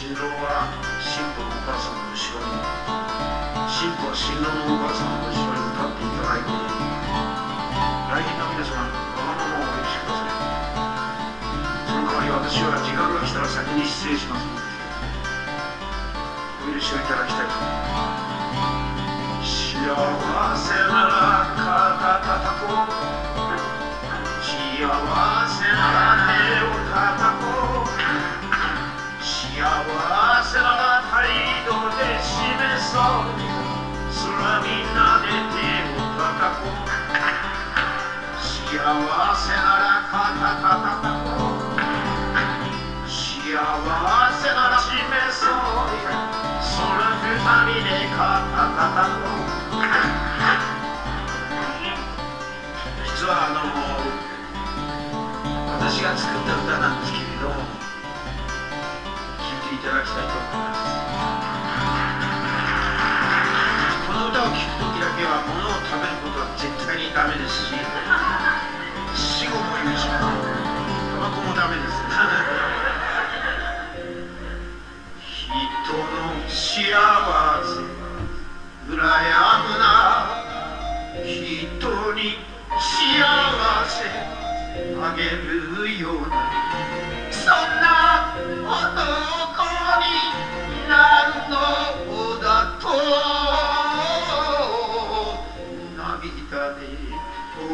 新郎は新婦のお母さんの後ろに新婦は新郎のお母さんの後ろに立っていただいて来賓の皆様わのままをお許しくださいその代わり私は時間が来たら先に失礼しますお許しをいただきたいと思います。幸せなら肩叩こう幸せそうに空みんなで手を叩こう。幸せなら肩叩こう。幸せなら示そう。そ空二人で肩タこう。実はあの私が作った歌なんですけれども聴いていただきたいと思います Thank you.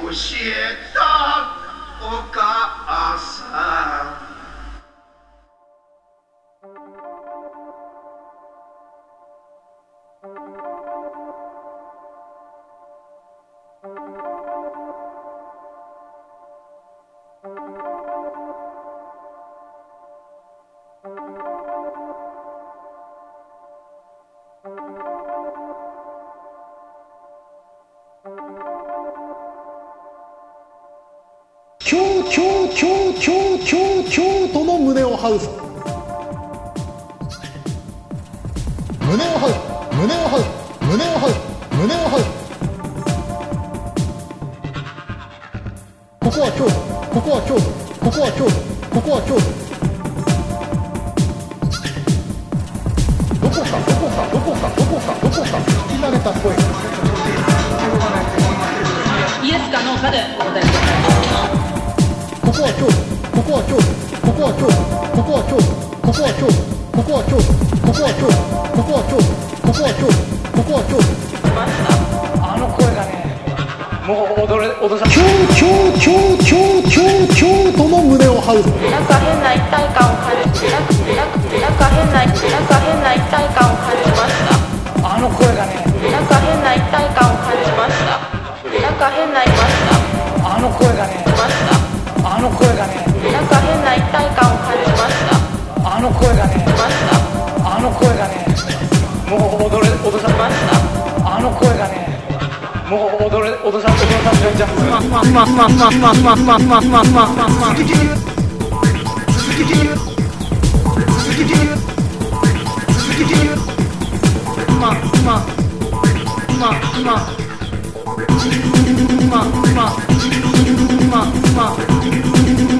hoje é 京京京京京都の胸をハウス胸をハウス胸をハウス胸をハウス胸をハウスここは京都ここは京都ここは京都ここは京都どこかどこかどこかどこかどこか聞き慣れた声。イエスかノーかで。こはここは京都ここはここはここはここはここはここはここはあの声がねもう踊れ踊さの胸を張るなんか変な一体感をの声がねなんか変な一体感を感じました。あの声がねあの声がねもう踊れ踊さましたあの声がねもう踊れ踊さ踊させるんじゃまままままままままままままま続き続き続き続きまままあまあまあまあ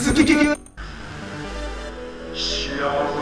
鈴木幸せ。